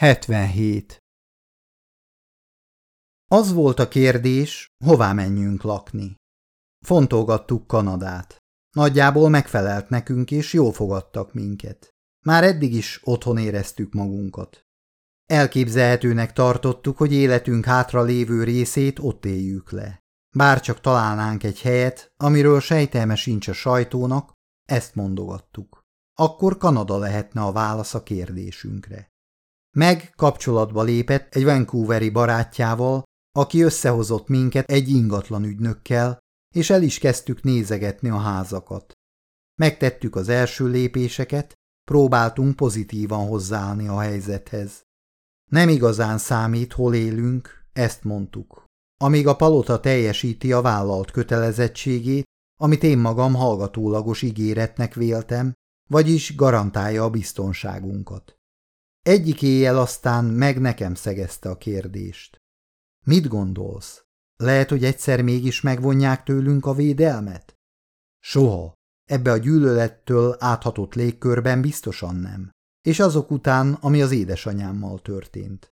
77. Az volt a kérdés, hová menjünk lakni. Fontolgattuk Kanadát. Nagyjából megfelelt nekünk, és jól fogadtak minket. Már eddig is otthon éreztük magunkat. Elképzelhetőnek tartottuk, hogy életünk hátra lévő részét ott éljük le. Bár csak találnánk egy helyet, amiről sejtelme sincs a sajtónak, ezt mondogattuk. Akkor Kanada lehetne a válasz a kérdésünkre. Meg kapcsolatba lépett egy Vancouveri barátjával, aki összehozott minket egy ingatlan ügynökkel, és el is kezdtük nézegetni a házakat. Megtettük az első lépéseket, próbáltunk pozitívan hozzáállni a helyzethez. Nem igazán számít, hol élünk, ezt mondtuk. Amíg a palota teljesíti a vállalt kötelezettségét, amit én magam hallgatólagos ígéretnek véltem, vagyis garantálja a biztonságunkat. Egyik éjjel aztán meg nekem szegezte a kérdést. Mit gondolsz? Lehet, hogy egyszer mégis megvonják tőlünk a védelmet? Soha. Ebbe a gyűlölettől áthatott légkörben biztosan nem. És azok után, ami az édesanyámmal történt.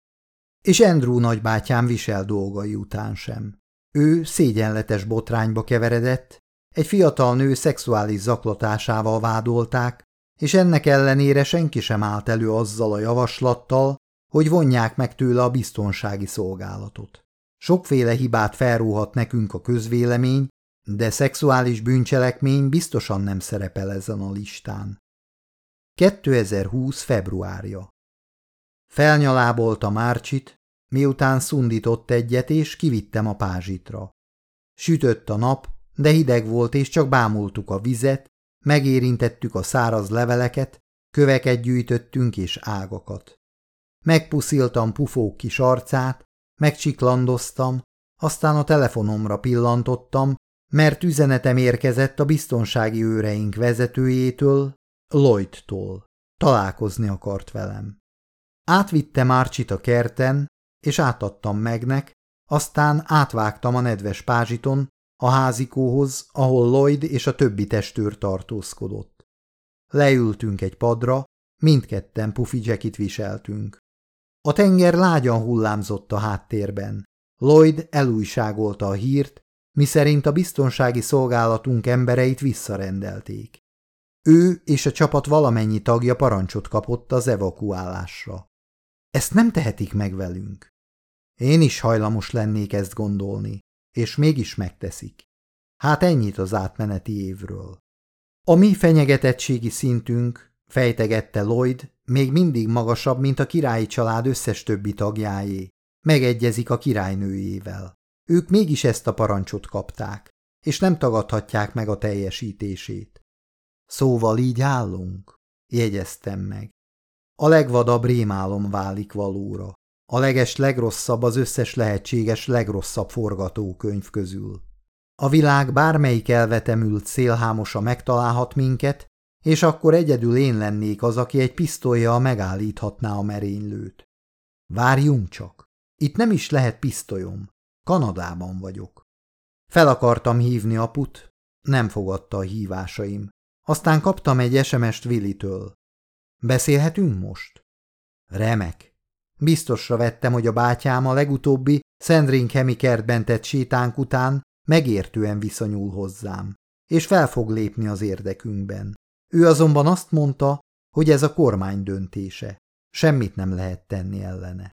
És Andrew nagybátyám visel dolgai után sem. Ő szégyenletes botrányba keveredett, egy fiatal nő szexuális zaklatásával vádolták, és ennek ellenére senki sem állt elő azzal a javaslattal, hogy vonják meg tőle a biztonsági szolgálatot. Sokféle hibát felróhat nekünk a közvélemény, de szexuális bűncselekmény biztosan nem szerepel ezen a listán. 2020. februárja Felnyalábolta Márcsit, miután szundított egyet, és kivittem a pázsitra. Sütött a nap, de hideg volt, és csak bámultuk a vizet, Megérintettük a száraz leveleket, köveket gyűjtöttünk és ágakat. Megpusziltam pufók kis arcát, megcsiklandoztam, aztán a telefonomra pillantottam, mert üzenetem érkezett a biztonsági őreink vezetőjétől, Lloydtól. Találkozni akart velem. Átvitte Márcsit a kerten, és átadtam megnek, aztán átvágtam a nedves pázsiton, a házikóhoz, ahol Lloyd és a többi testőr tartózkodott. Leültünk egy padra, mindketten pufi jackit viseltünk. A tenger lágyan hullámzott a háttérben. Lloyd elújságolta a hírt, miszerint a biztonsági szolgálatunk embereit visszarendelték. Ő és a csapat valamennyi tagja parancsot kapott az evakuálásra. Ezt nem tehetik meg velünk. Én is hajlamos lennék ezt gondolni és mégis megteszik. Hát ennyit az átmeneti évről. A mi fenyegetettségi szintünk, fejtegette Lloyd, még mindig magasabb, mint a királyi család összes többi tagjáé. Megegyezik a királynőjével. Ők mégis ezt a parancsot kapták, és nem tagadhatják meg a teljesítését. Szóval így állunk, jegyeztem meg. A legvadabb rémálom válik valóra. A leges legrosszabb az összes lehetséges legrosszabb forgatókönyv közül. A világ bármelyik elvetemült szélhámosa megtalálhat minket, és akkor egyedül én lennék az, aki egy pisztolya megállíthatná a merénylőt. Várjunk csak! Itt nem is lehet pisztolyom. Kanadában vagyok. Fel akartam hívni aput, nem fogadta a hívásaim. Aztán kaptam egy SMS-t Willitől. Beszélhetünk most? Remek. Biztosra vettem, hogy a bátyám a legutóbbi Szendringhemi kertben tett sétánk után megértően viszonyul hozzám, és fel fog lépni az érdekünkben. Ő azonban azt mondta, hogy ez a kormány döntése. Semmit nem lehet tenni ellene.